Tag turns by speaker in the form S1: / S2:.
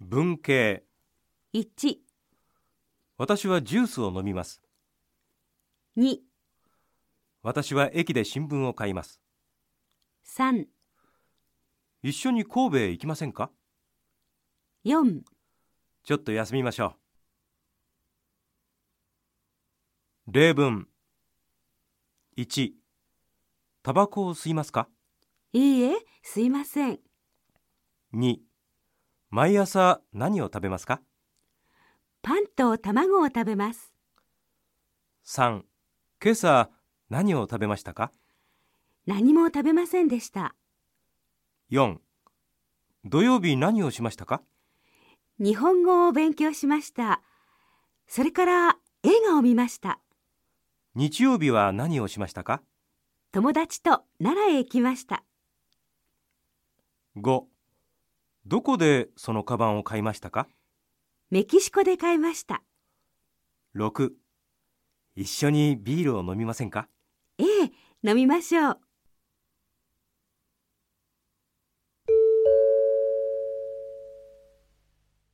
S1: 文系。
S2: 1、
S1: 私はジュースを飲みます。
S2: 2、
S1: 私は駅で新聞を買います。
S2: 3、
S1: 一緒に神戸へ行きませんか
S2: ？4
S1: ちょっと休みましょう。例文。1タバコを吸いますか？
S2: いいえ、すいません。
S1: 2毎朝何を食べますか？
S2: パンと卵を食べます。
S1: 3今朝何を食べましたか？
S2: 何も食べませんでした。
S1: 4土曜日何をしましたか？
S2: 日本語を勉強しました。それから映画を見ました。
S1: 日曜日は何をしましたか？
S2: 友達と奈良へ行きました。
S1: 5どこでそのカバンを買いましたか？
S2: メキシコで買いました。
S1: 6一緒にビールを飲みませんか？
S2: ええ、飲みましょう。